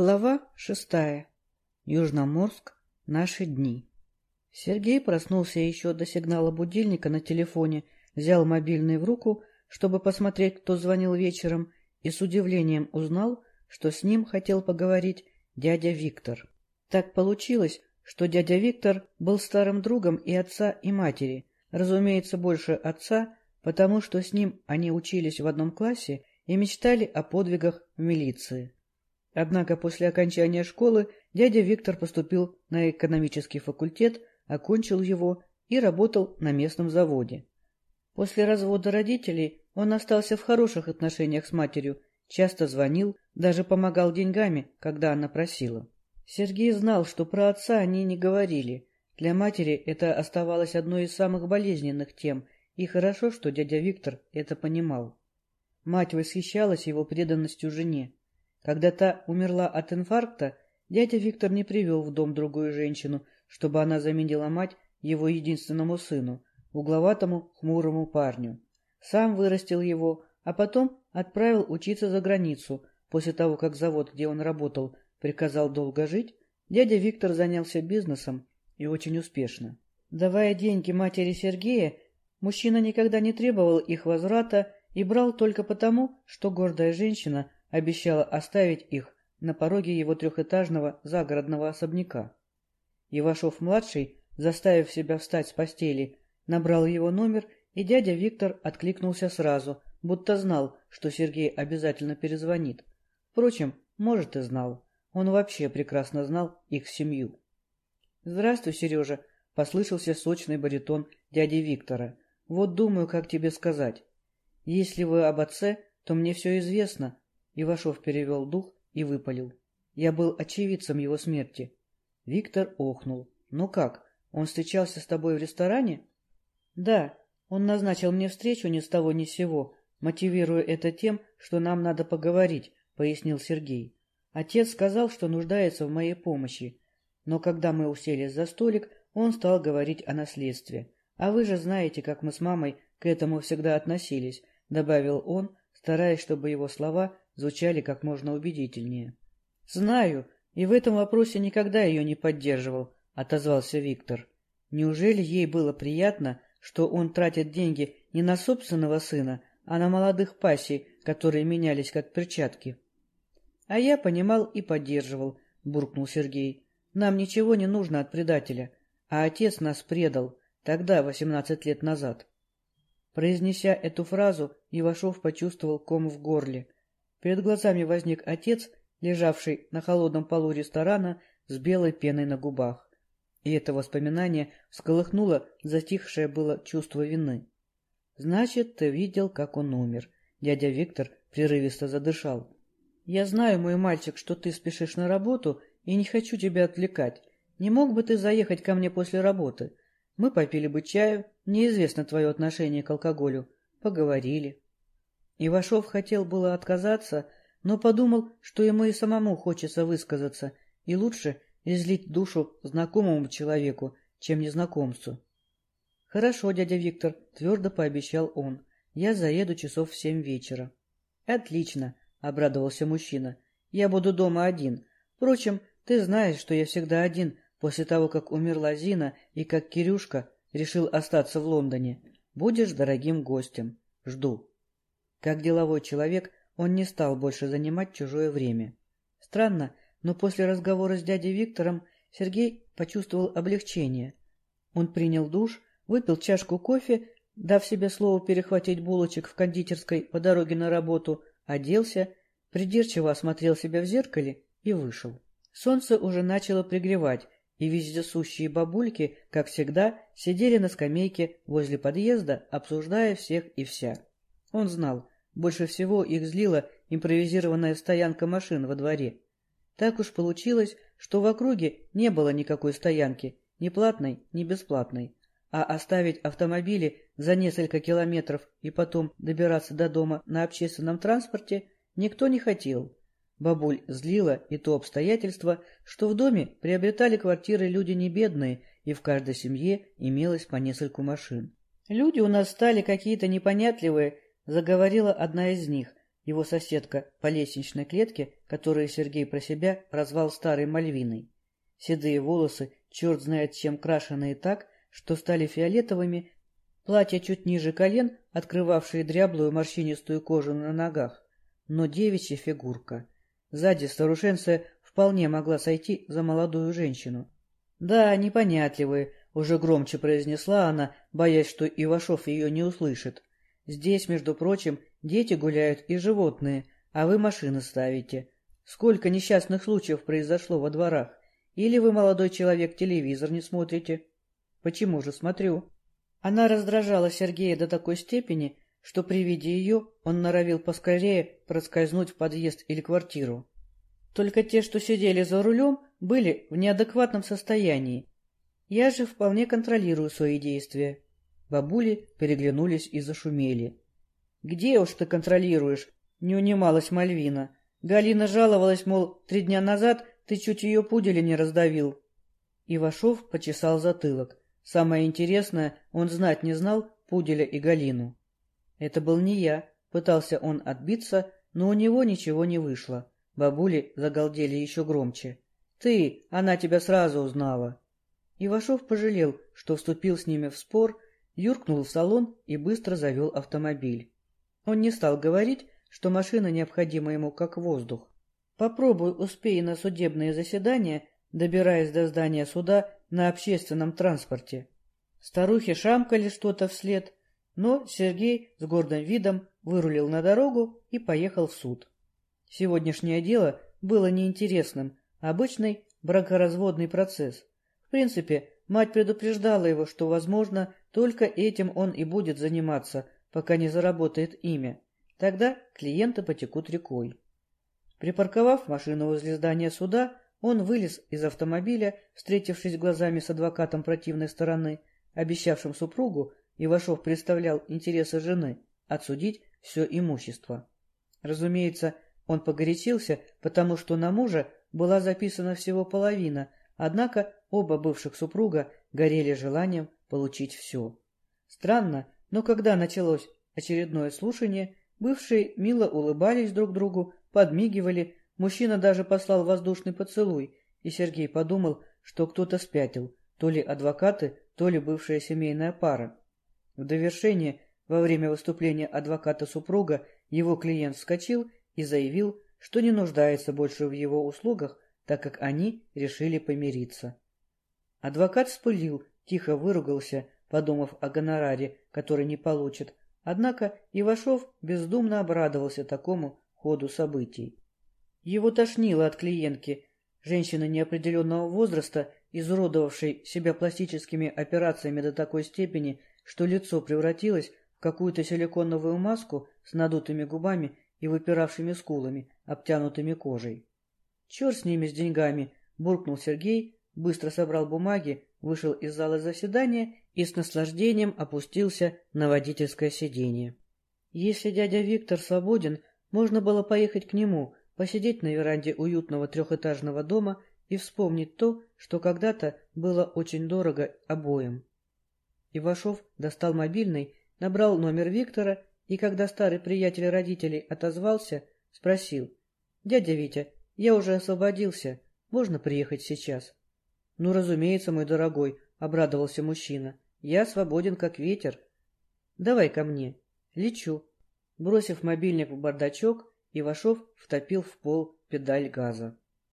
Глава шестая. Южноморск. Наши дни. Сергей проснулся еще до сигнала будильника на телефоне, взял мобильный в руку, чтобы посмотреть, кто звонил вечером, и с удивлением узнал, что с ним хотел поговорить дядя Виктор. Так получилось, что дядя Виктор был старым другом и отца, и матери. Разумеется, больше отца, потому что с ним они учились в одном классе и мечтали о подвигах в милиции. Однако после окончания школы дядя Виктор поступил на экономический факультет, окончил его и работал на местном заводе. После развода родителей он остался в хороших отношениях с матерью, часто звонил, даже помогал деньгами, когда она просила. Сергей знал, что про отца они не говорили. Для матери это оставалось одной из самых болезненных тем, и хорошо, что дядя Виктор это понимал. Мать восхищалась его преданностью жене. Когда та умерла от инфаркта, дядя Виктор не привел в дом другую женщину, чтобы она заменила мать его единственному сыну, угловатому хмурому парню. Сам вырастил его, а потом отправил учиться за границу. После того, как завод, где он работал, приказал долго жить, дядя Виктор занялся бизнесом и очень успешно. Давая деньги матери Сергея, мужчина никогда не требовал их возврата и брал только потому, что гордая женщина обещала оставить их на пороге его трехэтажного загородного особняка. Ивашов-младший, заставив себя встать с постели, набрал его номер, и дядя Виктор откликнулся сразу, будто знал, что Сергей обязательно перезвонит. Впрочем, может, и знал. Он вообще прекрасно знал их семью. — Здравствуй, Сережа, — послышался сочный баритон дяди Виктора. — Вот думаю, как тебе сказать. Если вы об отце, то мне все известно, Ивашов перевел дух и выпалил. Я был очевидцем его смерти. Виктор охнул. Ну как, он встречался с тобой в ресторане? Да, он назначил мне встречу ни с того ни с сего, мотивируя это тем, что нам надо поговорить, пояснил Сергей. Отец сказал, что нуждается в моей помощи. Но когда мы уселись за столик, он стал говорить о наследстве. А вы же знаете, как мы с мамой к этому всегда относились, добавил он, стараясь, чтобы его слова звучали как можно убедительнее. — Знаю, и в этом вопросе никогда ее не поддерживал, — отозвался Виктор. Неужели ей было приятно, что он тратит деньги не на собственного сына, а на молодых пассий, которые менялись как перчатки? — А я понимал и поддерживал, — буркнул Сергей. — Нам ничего не нужно от предателя, а отец нас предал, тогда, восемнадцать лет назад. Произнеся эту фразу, Ивашов почувствовал ком в горле — Перед глазами возник отец, лежавший на холодном полу ресторана с белой пеной на губах. И это воспоминание всколыхнуло затихшее было чувство вины. — Значит, ты видел, как он умер. Дядя Виктор прерывисто задышал. — Я знаю, мой мальчик, что ты спешишь на работу, и не хочу тебя отвлекать. Не мог бы ты заехать ко мне после работы? Мы попили бы чаю, неизвестно твое отношение к алкоголю. Поговорили. Ивашов хотел было отказаться, но подумал, что ему и самому хочется высказаться, и лучше излить душу знакомому человеку, чем незнакомцу. — Хорошо, дядя Виктор, — твердо пообещал он. — Я заеду часов в семь вечера. — Отлично, — обрадовался мужчина. — Я буду дома один. Впрочем, ты знаешь, что я всегда один после того, как умерла Зина и как Кирюшка решил остаться в Лондоне. Будешь дорогим гостем. Жду. Как деловой человек, он не стал больше занимать чужое время. Странно, но после разговора с дядей Виктором Сергей почувствовал облегчение. Он принял душ, выпил чашку кофе, дав себе слово перехватить булочек в кондитерской по дороге на работу, оделся, придирчиво осмотрел себя в зеркале и вышел. Солнце уже начало пригревать, и вездесущие бабульки, как всегда, сидели на скамейке возле подъезда, обсуждая всех и вся. Он знал, больше всего их злила импровизированная стоянка машин во дворе. Так уж получилось, что в округе не было никакой стоянки, ни платной, ни бесплатной. А оставить автомобили за несколько километров и потом добираться до дома на общественном транспорте никто не хотел. Бабуль злила и то обстоятельство, что в доме приобретали квартиры люди не бедные, и в каждой семье имелось по нескольку машин. Люди у нас стали какие-то непонятливые — заговорила одна из них. его соседка по лестничной клетке, которую Сергей про себя прозвал старой Мальвиной. Седые волосы, черт знает чем крашеные так, что стали фиолетовыми, платье чуть ниже колен, открывавшее дряблую морщинистую кожу на ногах, но девичья фигурка. Сзади старушенция вполне могла сойти за молодую женщину. Да, непонятливые, уже громче произнесла она, боясь, что Ивашов ее не услышит. Здесь, между прочим, дети гуляют и животные, а вы машины ставите. Сколько несчастных случаев произошло во дворах? Или вы, молодой человек, телевизор не смотрите? Почему же смотрю? Она раздражала Сергея до такой степени, что при виде ее он норовил поскорее проскользнуть в подъезд или квартиру. Только те, что сидели за рулем, были в неадекватном состоянии. Я же вполне контролирую свои действия. Бабули переглянулись и зашумели. — Где уж ты контролируешь? — не унималась Мальвина. Галина жаловалась, мол, три дня назад ты чуть ее пуделя не раздавил. Ивашов почесал затылок. Самое интересное, он знать не знал пуделя и Галину. Это был не я. Пытался он отбиться, но у него ничего не вышло. Бабули загалдели еще громче. «Ты! Она тебя сразу узнала!» Ивашов пожалел, что вступил с ними в спор, юркнул в салон и быстро завел автомобиль. Он не стал говорить, что машина необходима ему как воздух. Попробуй успей на судебное заседание, добираясь до здания суда на общественном транспорте. Старухи шамкали что-то вслед, но Сергей с гордым видом вырулил на дорогу и поехал в суд. Сегодняшнее дело было неинтересным, обычный бракоразводный процесс. В принципе, мать предупреждала его, что, возможно, только этим он и будет заниматься, пока не заработает имя. Тогда клиенты потекут рекой. Припарковав машину возле здания суда, он вылез из автомобиля, встретившись глазами с адвокатом противной стороны, обещавшим супругу, Ивашов представлял интересы жены, отсудить все имущество. Разумеется, он погорячился, потому что на мужа была записана всего половина, однако оба бывших супруга горели желанием получить все. Странно, но когда началось очередное слушание, бывшие мило улыбались друг другу, подмигивали, мужчина даже послал воздушный поцелуй, и Сергей подумал, что кто-то спятил, то ли адвокаты, то ли бывшая семейная пара. В довершение, во время выступления адвоката супруга, его клиент вскочил и заявил, что не нуждается больше в его услугах, так как они решили помириться. Адвокат вспылил, тихо выругался, подумав о гонораре, который не получит, однако Ивашов бездумно обрадовался такому ходу событий. Его тошнило от клиентки, женщины неопределенного возраста, изуродовавшей себя пластическими операциями до такой степени, что лицо превратилось в какую-то силиконовую маску с надутыми губами и выпиравшими скулами, обтянутыми кожей. «Черт с ними, с деньгами!» — буркнул Сергей, быстро собрал бумаги, вышел из зала заседания и с наслаждением опустился на водительское сиденье. Если дядя Виктор свободен, можно было поехать к нему, посидеть на веранде уютного трехэтажного дома и вспомнить то, что когда-то было очень дорого обоим. Ивашов достал мобильный, набрал номер Виктора и, когда старый приятель родителей отозвался, спросил. — Дядя Витя, я уже освободился. Можно приехать сейчас? — Ну, разумеется, мой дорогой, — обрадовался мужчина. — Я свободен, как ветер. — Давай ко мне. — Лечу. Бросив мобильник в бардачок, Ивашов втопил в пол педаль газа.